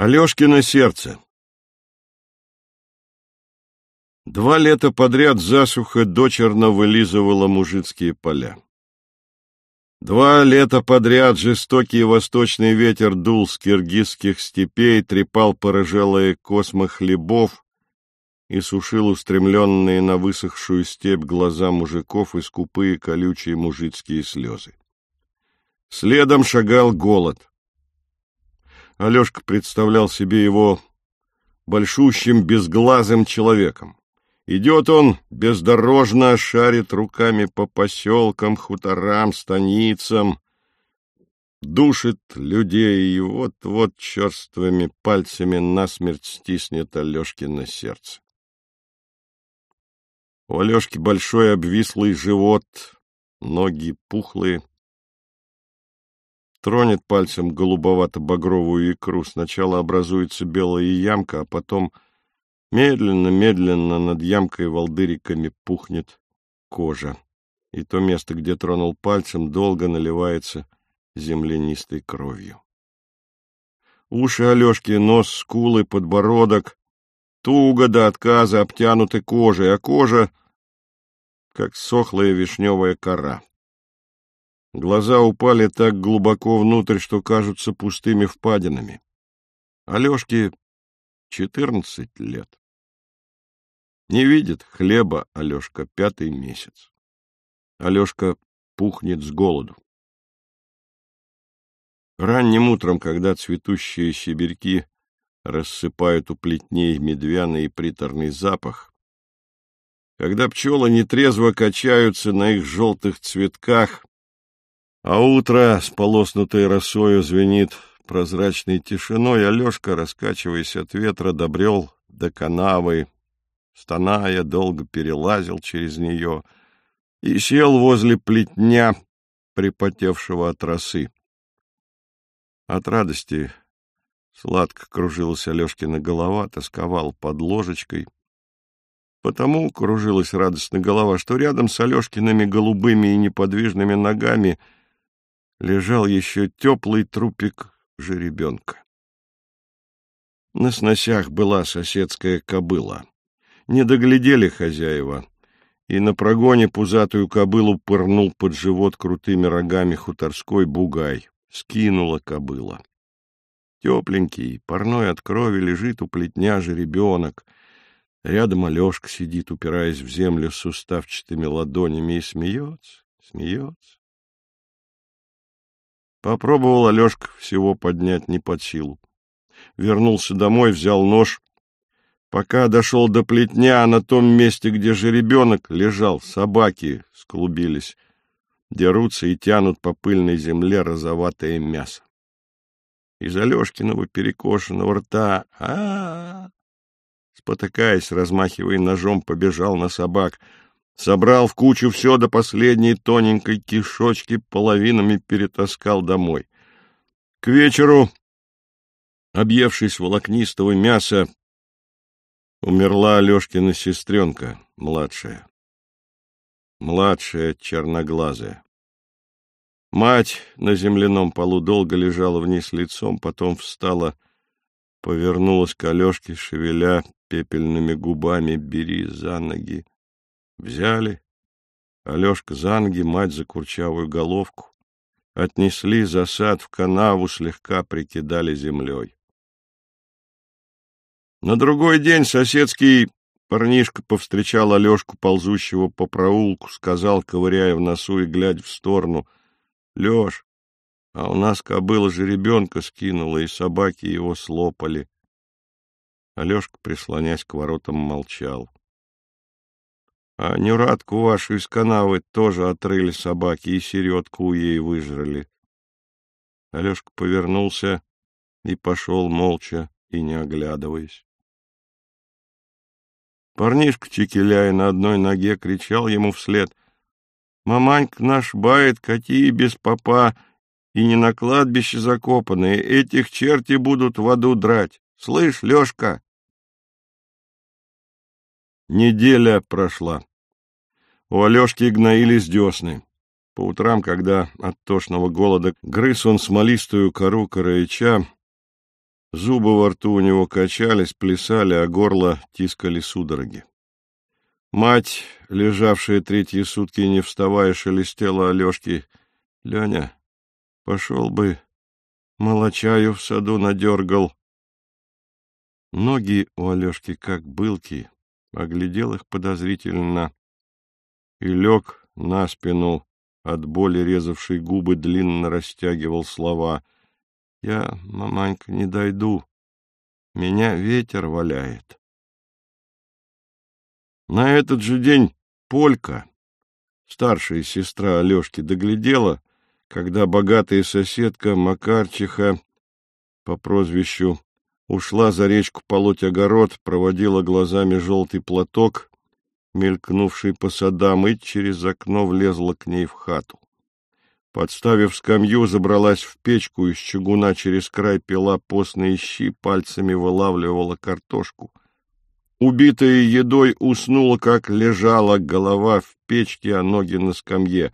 Алешкино сердце Два лета подряд засуха дочерно вылизывала мужицкие поля. Два лета подряд жестокий восточный ветер дул с киргизских степей, трепал порыжелые космы хлебов и сушил устремленные на высохшую степь глаза мужиков и скупые колючие мужицкие слезы. Следом шагал голод. Алешка представлял себе его большущим безглазым человеком. Идет он бездорожно, шарит руками по поселкам, хуторам, станицам, душит людей и вот-вот черствыми пальцами насмерть стиснет Алешкино сердце. У Алешки большой обвислый живот, ноги пухлые, тронет пальцем голубовато-багровую икру. Сначала образуется белая ямка, а потом медленно-медленно над ямкой волдыриками пухнет кожа. И то место, где тронул пальцем, долго наливается землянистой кровью. Уши Алешки, нос, скулы, подбородок туго до отказа обтянуты кожей, а кожа — как сохлая вишневая кора. Глаза упали так глубоко внутрь, что кажутся пустыми впадинами. Алешке четырнадцать лет. Не видит хлеба Алешка пятый месяц. Алешка пухнет с голоду. Ранним утром, когда цветущие сибирьки рассыпают у плетней медвяный и приторный запах, когда пчелы нетрезво качаются на их желтых цветках, а утро с полоснутой росою звенит прозрачной тишиной, Алешка, раскачиваясь от ветра, добрел до канавы, стоная, долго перелазил через нее и сел возле плетня, припотевшего от росы. От радости сладко кружилась Алешкина голова, тосковал под ложечкой — Потому кружилась радостно голова, что рядом с Алешкиными голубыми и неподвижными ногами лежал еще теплый трупик жеребенка. На сносях была соседская кобыла. Не доглядели хозяева, и на прогоне пузатую кобылу пырнул под живот крутыми рогами хуторской бугай. Скинула кобыла. Тепленький, парной от крови лежит у плетня жеребенок — Рядом Алешка сидит, упираясь в землю с суставчатыми ладонями, и смеется, смеется. Попробовал Алешка всего поднять не под силу. Вернулся домой, взял нож. Пока дошел до плетня, на том месте, где жеребенок лежал, собаки склубились, дерутся и тянут по пыльной земле розоватое мясо. Из Алешкиного перекошенного рта а, -а, -а спотыкаясь, размахивая ножом, побежал на собак. Собрал в кучу все до последней тоненькой кишочки, половинами перетаскал домой. К вечеру, объевшись волокнистого мяса, умерла Алешкина сестренка, младшая. Младшая, черноглазая. Мать на земляном полу долго лежала вниз лицом, потом встала, повернулась к Алешке, шевеля пепельными губами «бери за ноги». Взяли. Алешка за ноги, мать за курчавую головку. Отнесли за сад в канаву, слегка прикидали землей. На другой день соседский парнишка повстречал Алешку, ползущего по проулку, сказал, ковыряя в носу и глядя в сторону, «Леш, а у нас кобыла же ребенка скинула, и собаки его слопали». Алешка, прислонясь к воротам, молчал. — А Нюратку вашу из канавы тоже отрыли собаки и середку ей выжрали. Алешка повернулся и пошел молча и не оглядываясь. Парнишка, чекеляя на одной ноге, кричал ему вслед. — Маманька наш бает, коти без попа, и не на кладбище закопанные. Этих черти будут в аду драть. Слышь, Лешка? Неделя прошла. У Алешки гноились десны. По утрам, когда от тошного голода грыз он смолистую кору караича, Зубы во рту у него качались, плясали, а горло тискали судороги. Мать, лежавшая третьи сутки, не вставая, шелестела Алешке. — Леня, пошел бы, молочаю в саду надергал. Ноги у Алешки как былки, оглядел их подозрительно и лег на спину, от боли резавшей губы длинно растягивал слова. «Я, маманька, не дойду. Меня ветер валяет». На этот же день Полька, старшая сестра Алешки, доглядела, когда богатая соседка Макарчиха по прозвищу ушла за речку полоть огород, проводила глазами желтый платок, мелькнувший по садам, и через окно влезла к ней в хату. Подставив скамью, забралась в печку, из чугуна через край пила постные щи, пальцами вылавливала картошку. Убитая едой уснула, как лежала голова в печке, а ноги на скамье.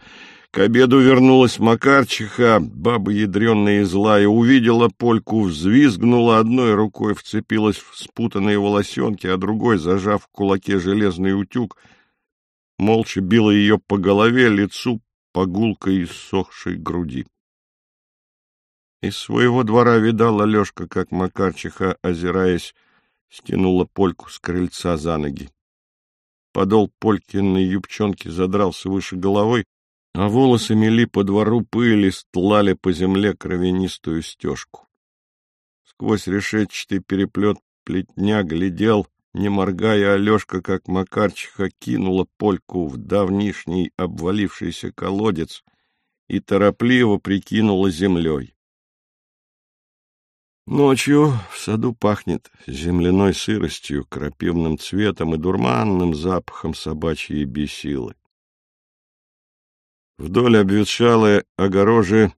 К обеду вернулась Макарчиха, баба ядреная и злая, увидела Польку, взвизгнула, одной рукой вцепилась в спутанные волосенки, а другой, зажав в кулаке железный утюг, молча била ее по голове, лицу, по гулкой иссохшей груди. Из своего двора видала Лешка, как Макарчиха, озираясь, стянула Польку с крыльца за ноги. Подол Полькиной юбчонки задрался выше головы, а волосы мели по двору пыли, стлали по земле кровянистую стежку. Сквозь решетчатый переплет плетня глядел, не моргая, Алешка, как Макарчиха, кинула польку в давнишний обвалившийся колодец и торопливо прикинула землей. Ночью в саду пахнет земляной сыростью, крапивным цветом и дурманным запахом собачьей бесилы. Вдоль обветшалой огорожи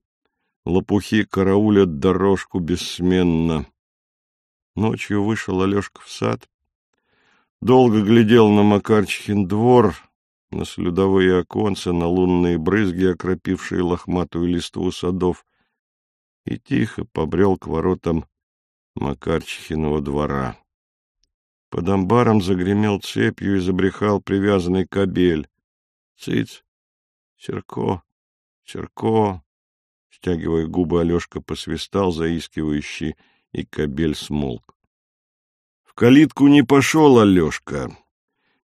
лопухи караулят дорожку бессменно. Ночью вышел Алешка в сад, долго глядел на Макарчихин двор, на слюдовые оконца, на лунные брызги, окропившие лохматую листву садов, и тихо побрел к воротам Макарчихиного двора. Под амбаром загремел цепью и забрехал привязанный кобель. Цыц! Серко, Серко, стягивая губы, Алешка посвистал заискивающий, и кобель смолк. В калитку не пошел Алешка.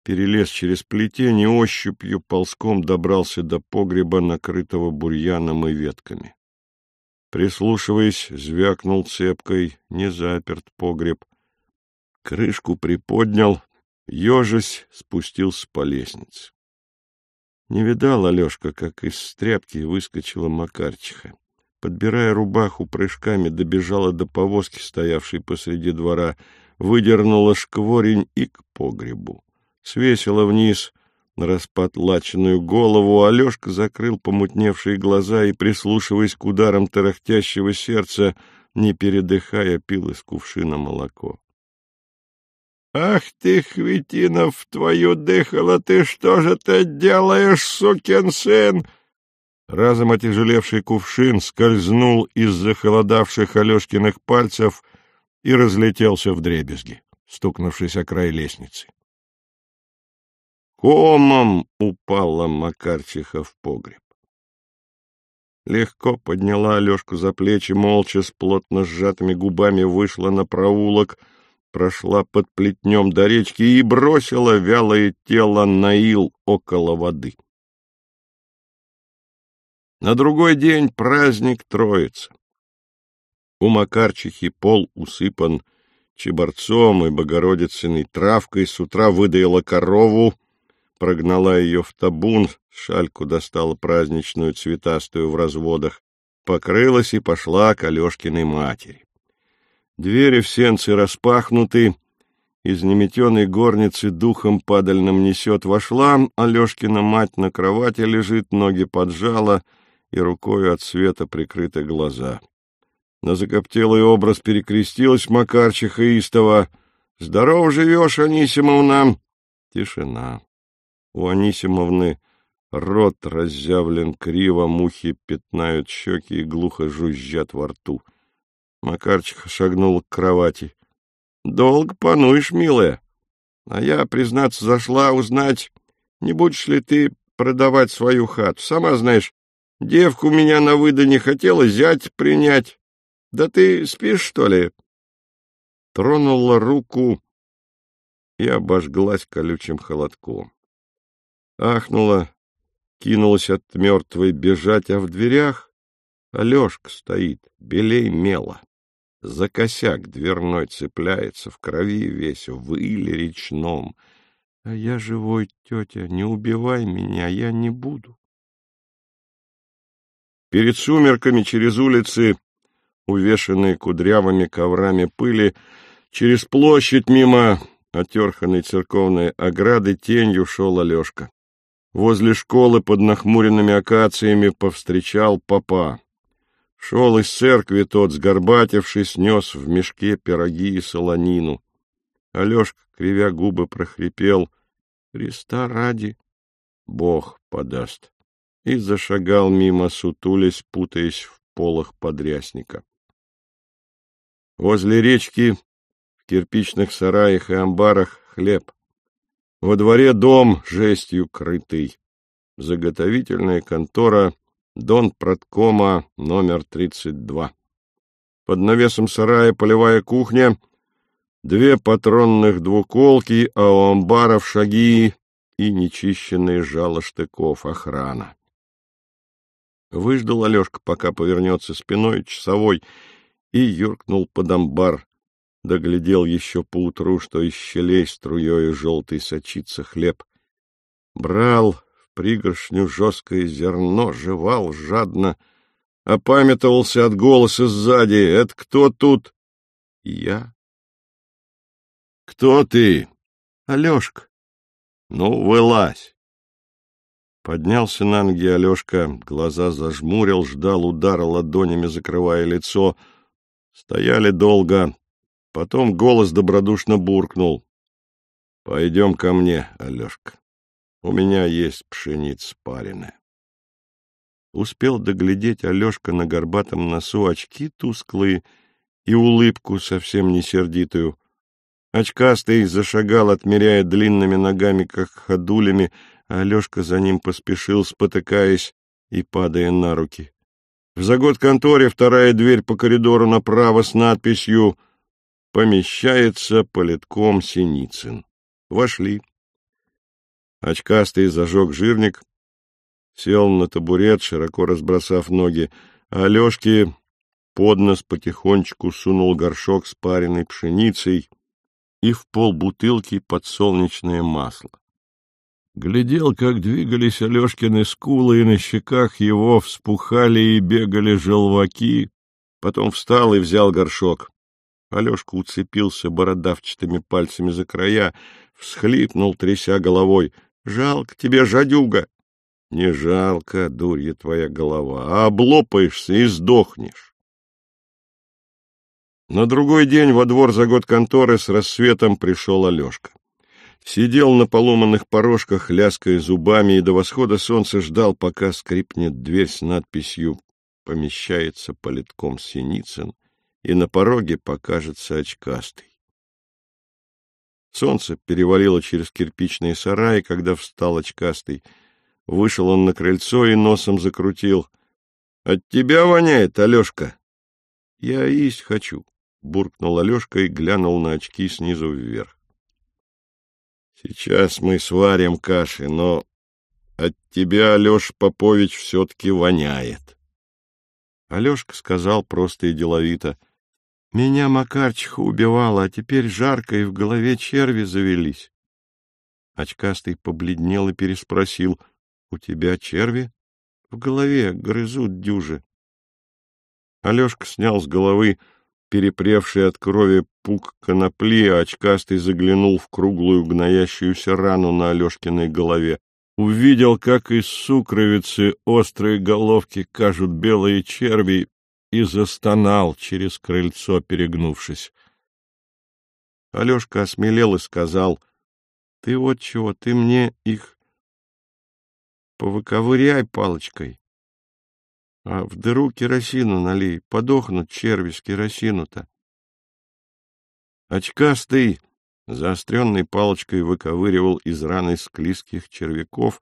Перелез через плетень и ощупью ползком добрался до погреба, накрытого бурьяном и ветками. Прислушиваясь, звякнул цепкой, не заперт погреб. Крышку приподнял, ежась спустился по лестнице. Не видал Алешка, как из стряпки выскочила Макарчиха. Подбирая рубаху, прыжками добежала до повозки, стоявшей посреди двора, выдернула шкворень и к погребу. Свесила вниз на распотлаченную голову, Алешка закрыл помутневшие глаза и, прислушиваясь к ударам тарахтящего сердца, не передыхая, пил из кувшина молоко. «Ах ты, Хвитинов, твою дыхало, ты что же ты делаешь, сукин сын?» Разом отяжелевший кувшин скользнул из захолодавших Алешкиных пальцев и разлетелся в дребезги, стукнувшись о край лестницы. Комом упала Макарчиха в погреб. Легко подняла Алешку за плечи, молча, с плотно сжатыми губами вышла на проулок — прошла под плетнем до речки и бросила вялое тело на ил около воды. На другой день праздник Троицы. У Макарчихи пол усыпан чеборцом и богородицыной травкой, с утра выдаила корову, прогнала ее в табун, шальку достала праздничную цветастую в разводах, покрылась и пошла к Алешкиной матери. Двери в сенцы распахнуты, из неметенной горницы духом падальным несет. Вошла, Алешкина мать на кровати лежит, ноги поджала и рукою от света прикрыты глаза. На закоптелый образ перекрестилась Макарчиха Истова. «Здоров живешь, Анисимовна!» Тишина. У Анисимовны рот разъявлен криво, мухи пятнают щеки и глухо жужжат во рту. Макарчиха шагнула к кровати. — Долго пануешь, милая. А я, признаться, зашла узнать, не будешь ли ты продавать свою хату. Сама знаешь, девку меня на выда не хотела зять принять. Да ты спишь, что ли? Тронула руку и обожглась колючим холодком. Ахнула, кинулась от мертвой бежать, а в дверях Алешка стоит, белей мела. За косяк дверной цепляется, в крови весь, в иле речном. А я живой, тетя, не убивай меня, я не буду. Перед сумерками через улицы, увешанные кудрявыми коврами пыли, через площадь мимо отерханной церковной ограды тенью шел Алешка. Возле школы под нахмуренными акациями повстречал папа. Шел из церкви тот, сгорбатившись, нес в мешке пироги и солонину. Алешка, кривя губы, прохрипел «Христа ради, Бог подаст» и зашагал мимо, сутулясь, путаясь в полах подрясника. Возле речки, в кирпичных сараях и амбарах хлеб. Во дворе дом жестью крытый. Заготовительная контора Дон Проткома номер 32. Под навесом сарая полевая кухня, две патронных двуколки, а у амбаров шаги и нечищенные жало штыков охрана. Выждал Алешка, пока повернется спиной часовой, и юркнул под амбар. Доглядел еще поутру, что из щелей струей желтый сочится хлеб. Брал пригоршню жесткое зерно, жевал жадно, опамятовался от голоса сзади. «Это кто тут?» «Я». «Кто ты?» «Алешка». «Ну, вылазь». Поднялся на ноги Алешка, глаза зажмурил, ждал удара ладонями, закрывая лицо. Стояли долго. Потом голос добродушно буркнул. — Пойдем ко мне, Алешка. У меня есть пшеница пареная. Успел доглядеть Алешка на горбатом носу очки тусклые и улыбку совсем не сердитую. Очкастый зашагал, отмеряя длинными ногами, как ходулями, а Алешка за ним поспешил, спотыкаясь и падая на руки. В загод конторе вторая дверь по коридору направо с надписью «Помещается политком Синицын». Вошли. Очкастый зажег жирник, сел на табурет, широко разбросав ноги, а Алешке под нос потихонечку сунул горшок с пареной пшеницей и в пол бутылки подсолнечное масло. Глядел, как двигались Алешкины скулы, и на щеках его вспухали и бегали желваки. Потом встал и взял горшок. Алешка уцепился бородавчатыми пальцами за края, всхлипнул, тряся головой. Жалко тебе, жадюга. Не жалко, дурья твоя голова, а облопаешься и сдохнешь. На другой день во двор за год конторы с рассветом пришел Алешка. Сидел на поломанных порожках, ляская зубами, и до восхода солнца ждал, пока скрипнет дверь с надписью «Помещается политком Синицын», и на пороге покажется очкастый. Солнце перевалило через кирпичные сараи, когда встал очкастый. Вышел он на крыльцо и носом закрутил. — От тебя воняет, Алешка. — Я есть хочу, — буркнул Алешка и глянул на очки снизу вверх. — Сейчас мы сварим каши, но от тебя, Алеш Попович, все-таки воняет. Алешка сказал просто и деловито — меня Макарчиха убивала, а теперь жарко, и в голове черви завелись. Очкастый побледнел и переспросил. — У тебя черви? — В голове грызут дюжи. Алешка снял с головы перепревший от крови пук конопли, а очкастый заглянул в круглую гноящуюся рану на Алешкиной голове. Увидел, как из сукровицы острые головки кажут белые черви, и застонал через крыльцо, перегнувшись. Алешка осмелел и сказал, — Ты вот чего, ты мне их повыковыряй палочкой. А в дыру керосину налей, подохнут черви с керосину-то. Очкастый заостренной палочкой выковыривал из раны склизких червяков,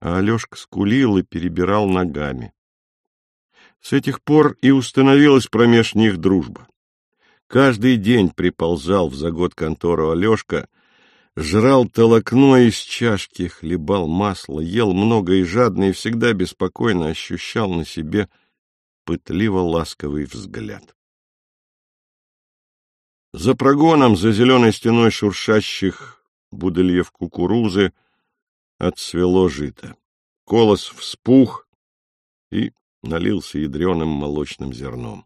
а Алешка скулил и перебирал ногами. С этих пор и установилась промеж них дружба. Каждый день приползал в за год контору Алешка, жрал толокно из чашки, хлебал масло, ел много и жадно, и всегда беспокойно ощущал на себе пытливо-ласковый взгляд. За прогоном, за зеленой стеной шуршащих будыльев кукурузы, отцвело жито. Колос вспух и налился ядреным молочным зерном.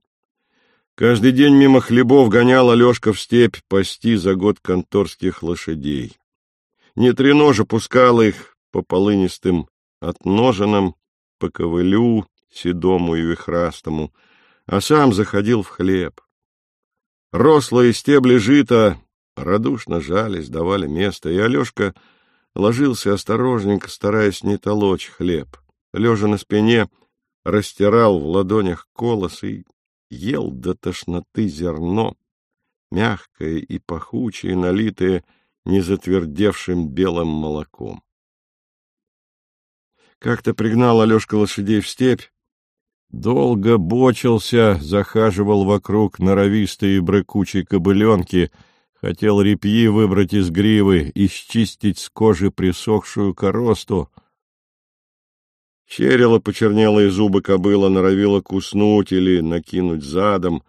Каждый день мимо хлебов гонял Алешка в степь пасти за год конторских лошадей. Не треножа пускал их по полынистым отноженам, по ковылю, седому и вихрастому, а сам заходил в хлеб. Рослые стебли жита радушно жались, давали место, и Алешка ложился осторожненько, стараясь не толочь хлеб. Лежа на спине, растирал в ладонях колос и ел до тошноты зерно, мягкое и пахучее, налитое незатвердевшим белым молоком. Как-то пригнал Алешка лошадей в степь, долго бочился, захаживал вокруг норовистой и брыкучей кобыленки, хотел репьи выбрать из гривы и счистить с кожи присохшую коросту — Щерила почернелые зубы кобыла, норовила куснуть или накинуть задом.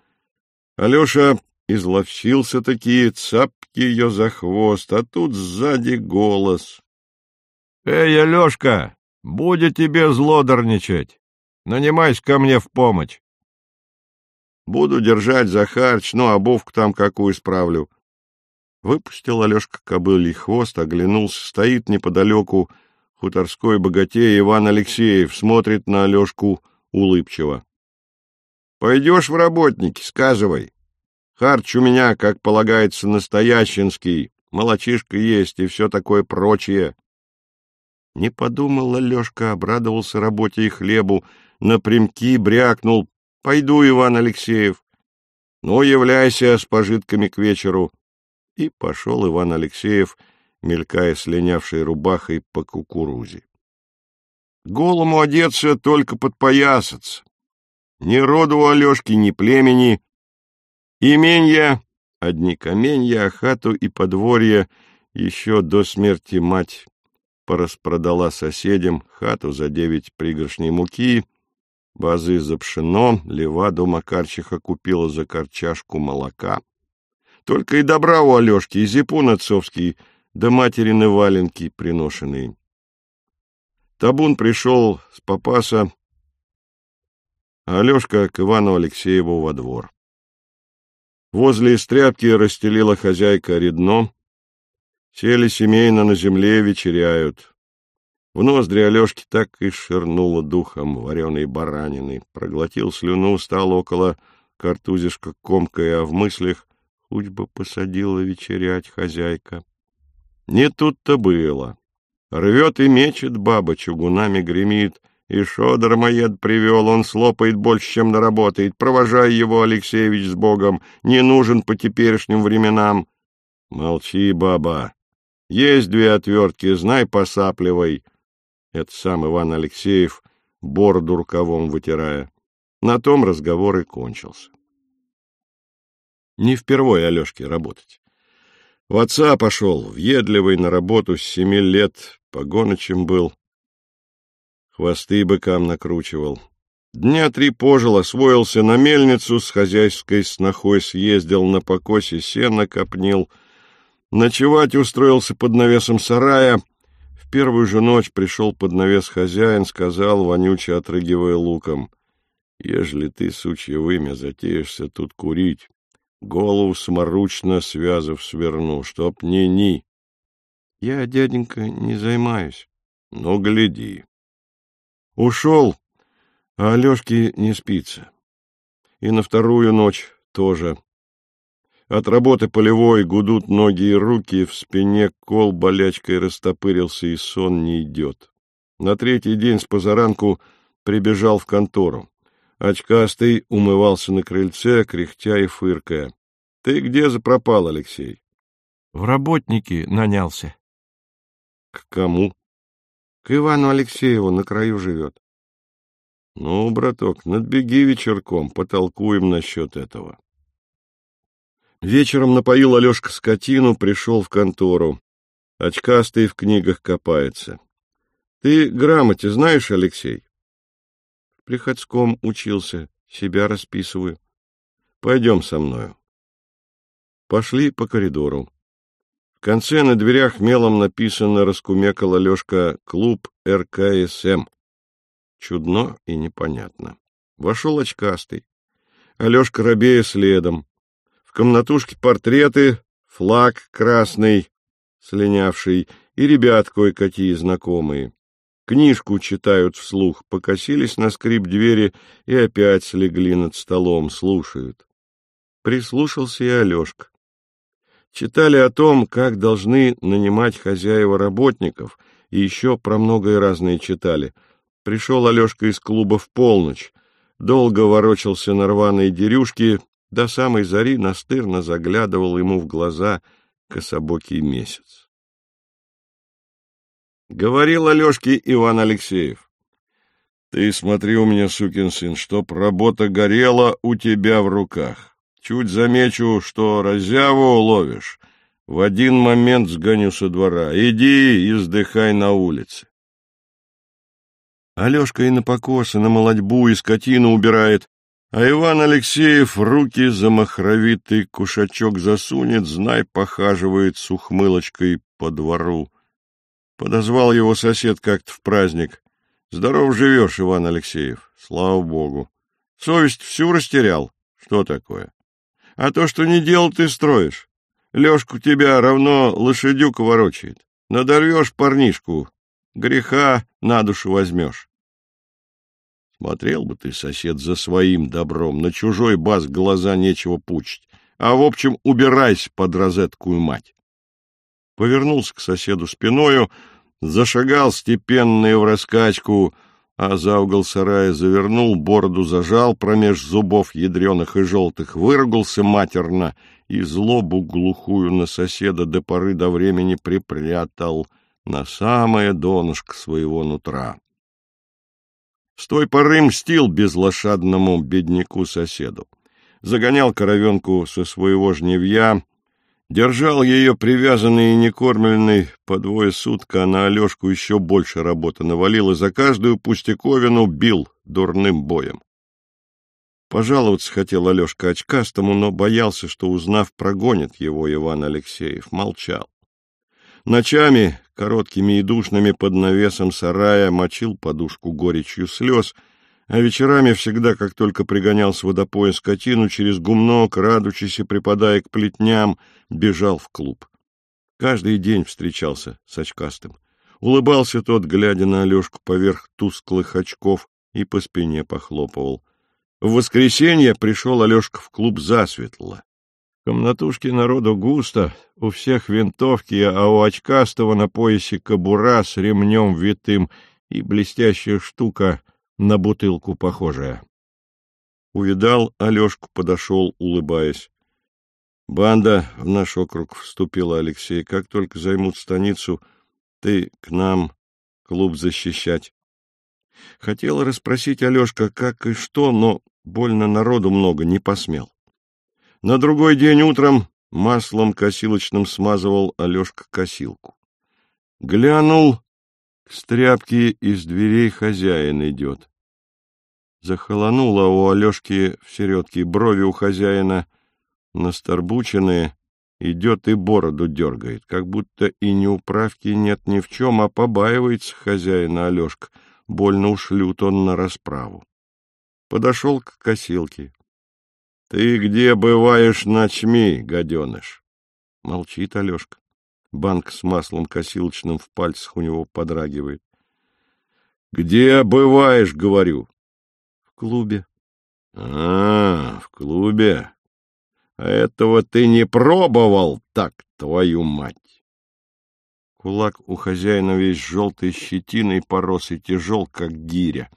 Алеша изловчился такие, цапки ее за хвост, а тут сзади голос. — Эй, Алешка, будет тебе злодорничать. Нанимайся ко мне в помощь. — Буду держать за харч, ну, обувку там какую справлю. Выпустил Алешка кобылий хвост, оглянулся, стоит неподалеку, — Хуторской богатей Иван Алексеев смотрит на Алешку улыбчиво. — Пойдешь в работники, сказывай. Харч у меня, как полагается, настоящинский, молочишка есть и все такое прочее. Не подумал Алешка, обрадовался работе и хлебу, напрямки брякнул. — Пойду, Иван Алексеев. — Ну, являйся с пожитками к вечеру. И пошел Иван Алексеев — мелькая слинявшей рубахой по кукурузе. Голому одеться только подпоясаться. Ни роду у Алешки, ни племени. Именья, одни каменья, а хату и подворье еще до смерти мать пораспродала соседям хату за девять пригоршней муки, базы за пшено, леваду Макарчиха купила за корчашку молока. Только и добра у Алешки, и зипун отцовский — да материны валенки приношенные. Табун пришел с попаса, а Алешка к Ивану Алексееву во двор. Возле стряпки расстелила хозяйка редно, сели семейно на земле, вечеряют. В ноздри Алешки так и ширнуло духом вареной баранины, проглотил слюну, стал около картузишка комкая, а в мыслях хоть бы посадила вечерять хозяйка. Не тут-то было. Рвет и мечет баба, чугунами гремит. И шо дармоед привел, он слопает больше, чем наработает. Провожай его, Алексеевич, с Богом, не нужен по теперешним временам. Молчи, баба. Есть две отвертки, знай, посапливай. Это сам Иван Алексеев, бороду рукавом вытирая. На том разговор и кончился. Не впервой Алешке работать. В отца пошел, въедливый на работу с семи лет, погоночем был. Хвосты быкам накручивал. Дня три пожил, освоился на мельницу, с хозяйской снохой съездил на покосе, сено копнил. Ночевать устроился под навесом сарая. В первую же ночь пришел под навес хозяин, сказал, вонюче отрыгивая луком, «Ежели ты, сучье вымя, затеешься тут курить, голову сморучно связав сверну, чтоб не ни. Я, дяденька, не займаюсь. Ну, гляди. Ушел, а Алешке не спится. И на вторую ночь тоже. От работы полевой гудут ноги и руки, в спине кол болячкой растопырился, и сон не идет. На третий день с позаранку прибежал в контору. Очкастый умывался на крыльце, кряхтя и фыркая. — Ты где запропал, Алексей? — В работники нанялся. — К кому? — К Ивану Алексееву, на краю живет. — Ну, браток, надбеги вечерком, потолкуем насчет этого. Вечером напоил Алешка скотину, пришел в контору. Очкастый в книгах копается. — Ты грамоте знаешь, Алексей? — Приходском учился, себя расписываю. — Пойдем со мною. Пошли по коридору. В конце на дверях мелом написано, раскумекал Алешка, клуб РКСМ. Чудно и непонятно. Вошел очкастый. Алешка рабея следом. В комнатушке портреты, флаг красный, слинявший, и ребят кое-какие знакомые. Книжку читают вслух, покосились на скрип двери и опять слегли над столом, слушают. Прислушался и Алешка. Читали о том, как должны нанимать хозяева работников, и еще про многое разное читали. Пришел Алешка из клуба в полночь, долго ворочался на рваной дерюшке, до самой зари настырно заглядывал ему в глаза кособокий месяц. Говорил Алешке Иван Алексеев. Ты смотри у меня, сукин сын, чтоб работа горела у тебя в руках. Чуть замечу, что разяву ловишь, в один момент сгоню со двора. Иди и сдыхай на улице. Алешка и на покосы, на молодьбу, и скотину убирает, а Иван Алексеев руки за махровитый кушачок засунет, знай, похаживает с ухмылочкой по двору. Подозвал его сосед как-то в праздник. Здоров живешь, Иван Алексеев. Слава богу. Совесть всю растерял. Что такое? А то, что не делал, ты строишь. Лешку тебя равно лошадюк ворочает. Надорвешь парнишку, греха на душу возьмешь. Смотрел бы ты, сосед, за своим добром, на чужой баз глаза нечего пучить, а, в общем, убирайся под розеткую мать повернулся к соседу спиною, зашагал степенно и в раскачку, а за угол сарая завернул, бороду зажал промеж зубов ядреных и желтых, выругался матерно и злобу глухую на соседа до поры до времени припрятал на самое донышко своего нутра. С той поры мстил безлошадному бедняку-соседу. Загонял коровенку со своего жневья, Держал ее привязанной и некормленной по двое сутка, а на Алешку еще больше работы навалил и за каждую пустяковину бил дурным боем. Пожаловаться хотел Алешка очкастому, но боялся, что, узнав, прогонит его Иван Алексеев. Молчал. Ночами, короткими и душными под навесом сарая, мочил подушку горечью слез — а вечерами всегда, как только пригонял с водопоя скотину, через гумно, крадучись и припадая к плетням, бежал в клуб. Каждый день встречался с очкастым. Улыбался тот, глядя на Алешку поверх тусклых очков, и по спине похлопывал. В воскресенье пришел Алешка в клуб засветло. В комнатушке народу густо, у всех винтовки, а у очкастого на поясе кобура с ремнем витым и блестящая штука — на бутылку похожая. Увидал Алешку, подошел, улыбаясь. Банда в наш округ вступила, Алексей. Как только займут станицу, ты к нам клуб защищать. Хотел расспросить Алешка, как и что, но больно народу много, не посмел. На другой день утром маслом косилочным смазывал Алешка косилку. Глянул, к стряпке из дверей хозяин идет. Захолонуло у Алешки в середке брови у хозяина, насторбученные, идет и бороду дергает, как будто и неуправки нет ни в чем, а побаивается хозяина Алешка, больно ушлют он на расправу. Подошел к косилке. — Ты где бываешь ночми, гаденыш? Молчит Алешка. Банк с маслом косилочным в пальцах у него подрагивает. — Где бываешь, говорю? В клубе. — А, в клубе. А этого ты не пробовал, так, твою мать! Кулак у хозяина весь желтой щетиной порос и тяжел, как гиря.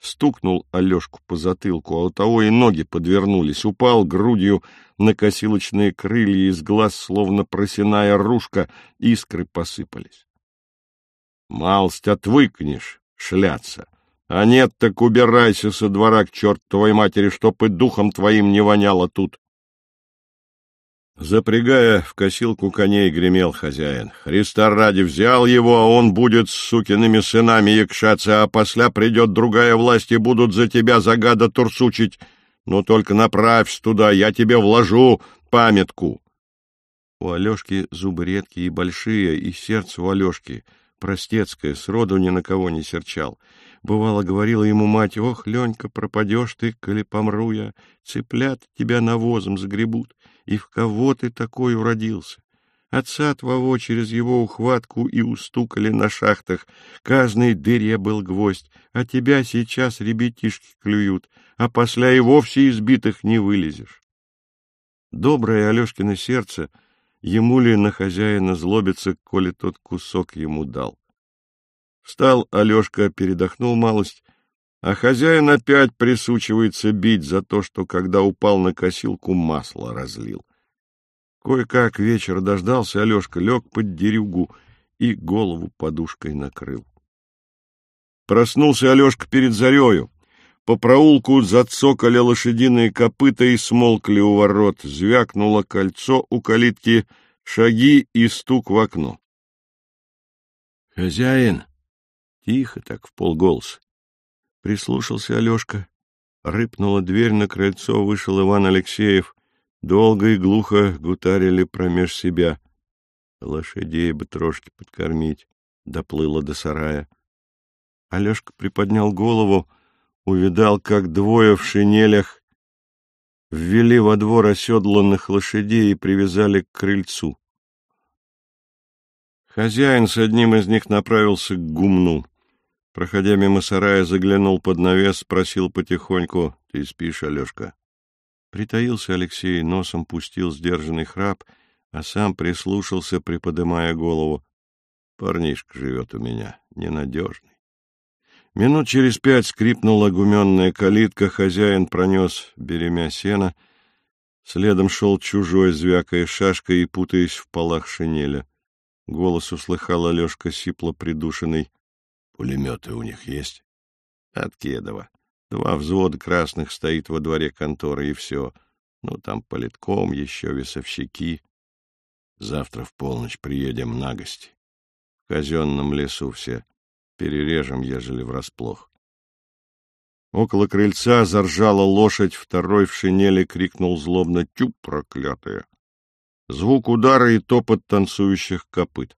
Стукнул Алешку по затылку, а у того и ноги подвернулись, упал грудью на косилочные крылья, из глаз, словно просиная ружка, искры посыпались. Малость отвыкнешь шляться, а нет, так убирайся со двора к чертовой матери, чтоб и духом твоим не воняло тут. Запрягая в косилку коней, гремел хозяин. Христа ради взял его, а он будет с сукиными сынами якшаться, а после придет другая власть и будут за тебя загада турсучить. Ну, только направься туда, я тебе вложу памятку. У Алешки зубы редкие и большие, и сердце у Алешки простецкое, сроду ни на кого не серчал. Бывало, говорила ему мать, «Ох, Ленька, пропадешь ты, коли помру я, цыплят тебя навозом загребут». И в кого ты такой уродился? Отца твоего через его ухватку и устукали на шахтах. Каждой дыре был гвоздь, а тебя сейчас ребятишки клюют, а после и вовсе избитых не вылезешь. Доброе Алешкино сердце, ему ли на хозяина злобиться, коли тот кусок ему дал. Встал Алешка, передохнул малость, а хозяин опять присучивается бить за то, что, когда упал на косилку, масло разлил. Кое-как вечер дождался, Алешка лег под дерюгу и голову подушкой накрыл. Проснулся Алешка перед зарею. По проулку зацокали лошадиные копыта и смолкли у ворот. Звякнуло кольцо у калитки, шаги и стук в окно. — Хозяин! — тихо так, в полголоса. Прислушался Алешка. Рыпнула дверь на крыльцо, вышел Иван Алексеев. Долго и глухо гутарили промеж себя. Лошадей бы трошки подкормить. Доплыла до сарая. Алешка приподнял голову, увидал, как двое в шинелях ввели во двор оседланных лошадей и привязали к крыльцу. Хозяин с одним из них направился к гумну. Проходя мимо сарая, заглянул под навес, спросил потихоньку, — Ты спишь, Алешка? Притаился Алексей, носом пустил сдержанный храп, а сам прислушался, приподымая голову. Парнишка живет у меня, ненадежный. Минут через пять скрипнула гуменная калитка, хозяин пронес беремя сена. Следом шел чужой, звякая шашкой и путаясь в полах шинеля. Голос услыхал Алешка сипло придушенный. Пулеметы у них есть? От Кедова. Два взвода красных стоит во дворе конторы, и все. Ну, там политком, еще весовщики. Завтра в полночь приедем на гости. В казенном лесу все. Перережем, ежели врасплох. Около крыльца заржала лошадь, второй в шинели крикнул злобно «Тю, проклятая!». Звук удара и топот танцующих копыт.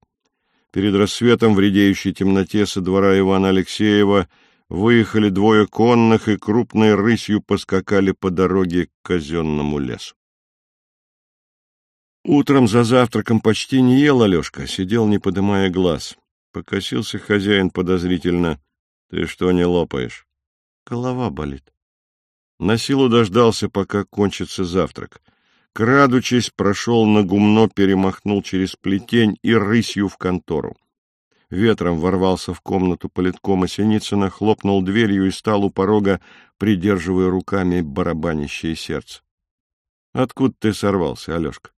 Перед рассветом в редеющей темноте со двора Ивана Алексеева выехали двое конных и крупной рысью поскакали по дороге к казенному лесу. Утром за завтраком почти не ел Алешка, сидел, не подымая глаз. Покосился хозяин подозрительно. — Ты что не лопаешь? — Голова болит. На силу дождался, пока кончится завтрак. Крадучись, прошел на гумно, перемахнул через плетень и рысью в контору. Ветром ворвался в комнату политкома Синицына, хлопнул дверью и стал у порога, придерживая руками барабанящее сердце. — Откуда ты сорвался, Алешка?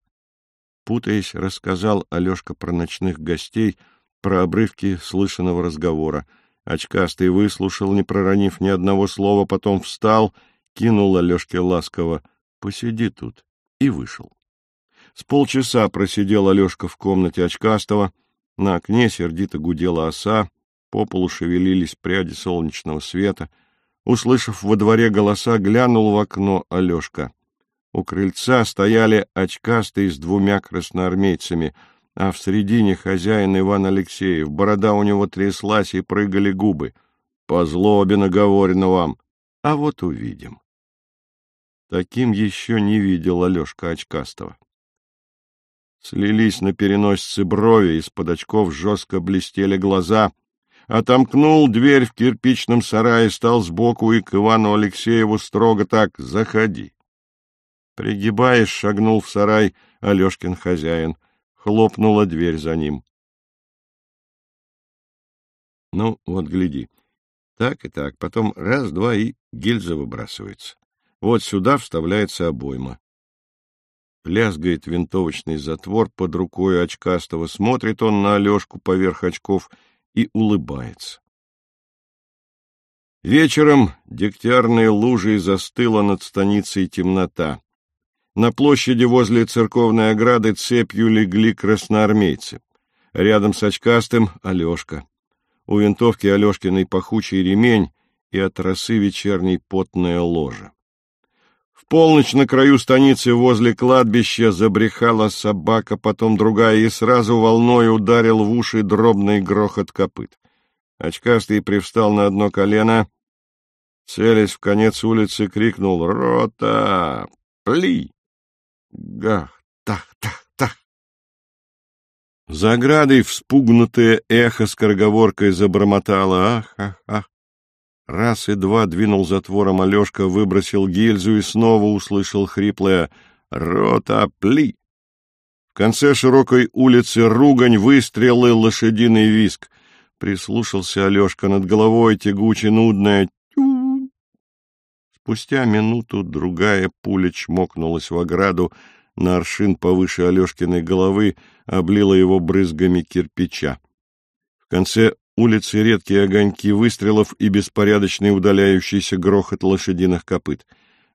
Путаясь, рассказал Алешка про ночных гостей, про обрывки слышанного разговора. Очкастый выслушал, не проронив ни одного слова, потом встал, кинул Алешке ласково. — Посиди тут и вышел. С полчаса просидел Алешка в комнате очкастого, на окне сердито гудела оса, по полу шевелились пряди солнечного света. Услышав во дворе голоса, глянул в окно Алешка. У крыльца стояли очкастые с двумя красноармейцами, а в середине хозяин Иван Алексеев. Борода у него тряслась и прыгали губы. — По злобе наговорено вам. А вот увидим. Таким еще не видел Алешка Очкастова. Слились на переносице брови, из-под очков жестко блестели глаза. Отомкнул дверь в кирпичном сарае, стал сбоку и к Ивану Алексееву строго так «Заходи». Пригибаясь, шагнул в сарай Алешкин хозяин. Хлопнула дверь за ним. Ну, вот гляди. Так и так. Потом раз-два и гильза выбрасывается. Вот сюда вставляется обойма. Лязгает винтовочный затвор под рукой очкастого, смотрит он на Алешку поверх очков и улыбается. Вечером дегтярной лужей застыла над станицей темнота. На площади возле церковной ограды цепью легли красноармейцы. Рядом с очкастым — Алешка. У винтовки Алешкиной пахучий ремень и от росы вечерней потная ложа. В полночь на краю станицы возле кладбища забрехала собака, потом другая, и сразу волной ударил в уши дробный грохот копыт. Очкастый привстал на одно колено, целясь в конец улицы, крикнул «Рота! Пли!» Гах, тах, тах, тах. За оградой вспугнутое эхо скороговоркой забормотало «Ах, ах, ах!» Раз и два двинул затвором Алешка, выбросил гильзу и снова услышал хриплое «Рота, пли!». В конце широкой улицы ругань, выстрелы, лошадиный виск. Прислушался Алешка над головой, тягуче, нудное «тю». Спустя минуту другая пуля чмокнулась в ограду на аршин повыше Алешкиной головы, облила его брызгами кирпича. В конце улицы редкие огоньки выстрелов и беспорядочный удаляющийся грохот лошадиных копыт.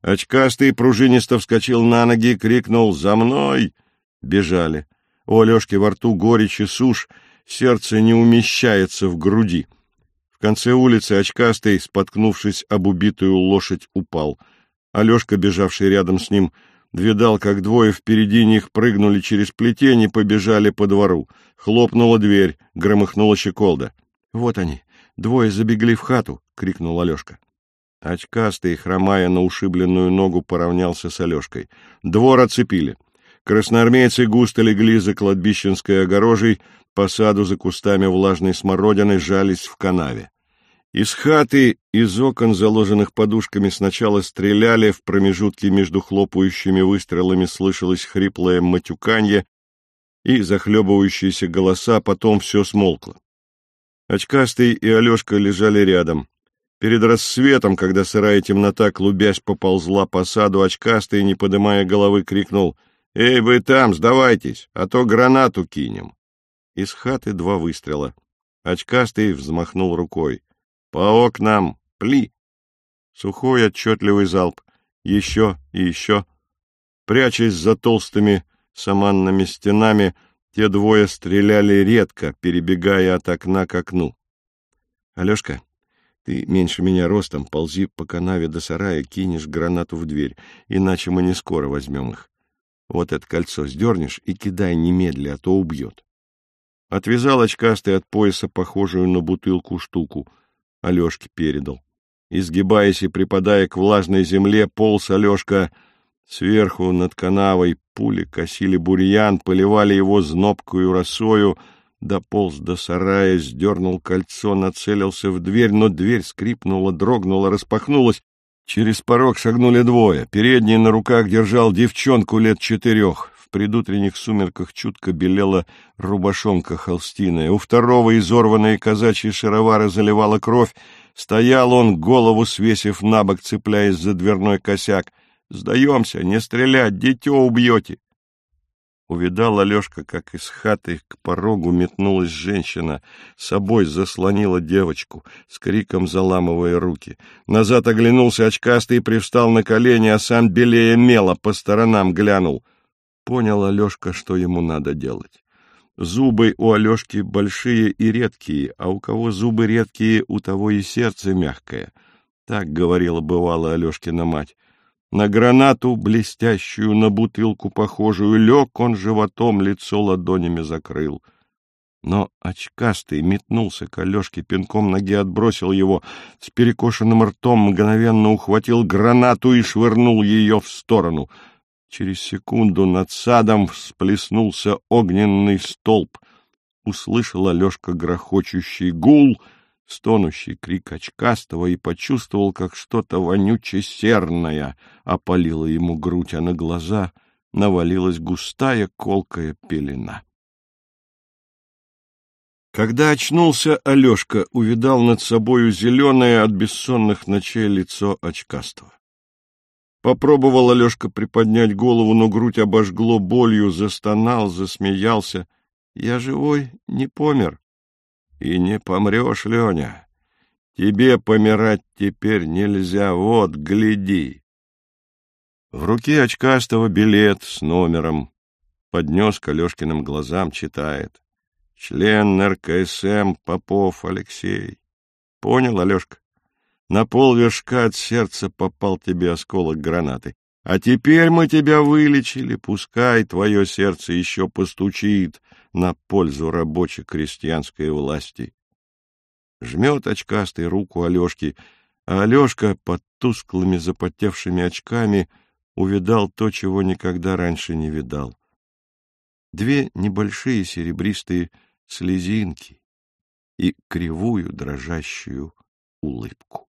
Очкастый пружинисто вскочил на ноги, крикнул «За мной!» Бежали. У Алешки во рту горечь и сушь, сердце не умещается в груди. В конце улицы очкастый, споткнувшись об убитую лошадь, упал. Алешка, бежавший рядом с ним, видал, как двое впереди них прыгнули через плетень и побежали по двору. Хлопнула дверь, громыхнула щеколда. — Вот они, двое забегли в хату! — крикнул Алешка. Очкастый, хромая на ушибленную ногу, поравнялся с Алешкой. Двор оцепили. Красноармейцы густо легли за кладбищенской огорожей, по саду за кустами влажной смородины жались в канаве. Из хаты, из окон, заложенных подушками, сначала стреляли, в промежутке между хлопающими выстрелами слышалось хриплое матюканье и захлебывающиеся голоса, потом все смолкло. Очкастый и Алешка лежали рядом. Перед рассветом, когда сырая темнота, клубясь, поползла по саду, очкастый, не подымая головы, крикнул «Эй, вы там, сдавайтесь, а то гранату кинем!» Из хаты два выстрела. Очкастый взмахнул рукой. «По окнам! Пли!» Сухой отчетливый залп. Еще и еще. Прячась за толстыми саманными стенами, те двое стреляли редко, перебегая от окна к окну. — Алешка, ты меньше меня ростом, ползи по канаве до сарая, кинешь гранату в дверь, иначе мы не скоро возьмем их. Вот это кольцо сдернешь и кидай немедля, а то убьет. Отвязал очкастый от пояса похожую на бутылку штуку — Алешке передал. Изгибаясь и припадая к влажной земле, полз Алешка сверху над канавой, пули косили бурьян, поливали его знобкую росою, дополз до сарая, сдернул кольцо, нацелился в дверь, но дверь скрипнула, дрогнула, распахнулась. Через порог шагнули двое. Передний на руках держал девчонку лет четырех. В предутренних сумерках чутко белела рубашонка холстиная. У второго изорванные казачьи шаровары заливала кровь. Стоял он, голову свесив на бок, цепляясь за дверной косяк. «Сдаемся, не стрелять, дитё убьете!» Увидал Алешка, как из хаты к порогу метнулась женщина, собой заслонила девочку, с криком заламывая руки. Назад оглянулся очкастый привстал на колени, а сам белее мела по сторонам глянул — Понял Алешка, что ему надо делать. Зубы у Алешки большие и редкие, а у кого зубы редкие, у того и сердце мягкое. Так говорила бывала Алешкина мать. На гранату, блестящую, на бутылку похожую, лег он животом, лицо ладонями закрыл. Но очкастый метнулся к Алешке, пинком ноги отбросил его, с перекошенным ртом мгновенно ухватил гранату и швырнул ее в сторону — Через секунду над садом всплеснулся огненный столб. Услышал Алешка грохочущий гул, стонущий крик очкастого и почувствовал, как что-то вонюче-серное опалило ему грудь, а на глаза навалилась густая колкая пелена. Когда очнулся, Алешка увидал над собою зеленое от бессонных ночей лицо очкастого. Попробовал Алешка приподнять голову, но грудь обожгло болью, застонал, засмеялся. «Я живой, не помер». «И не помрешь, Леня. Тебе помирать теперь нельзя, вот, гляди». В руке очкастого билет с номером. Поднес к Алешкиным глазам, читает. Член РКСМ Попов Алексей. Понял, Алешка? На полвершка от сердца попал тебе осколок гранаты. А теперь мы тебя вылечили, пускай твое сердце еще постучит на пользу рабоче-крестьянской власти. Жмет очкастый руку Алешки, а Алешка под тусклыми запотевшими очками увидал то, чего никогда раньше не видал. Две небольшие серебристые слезинки и кривую дрожащую улыбку.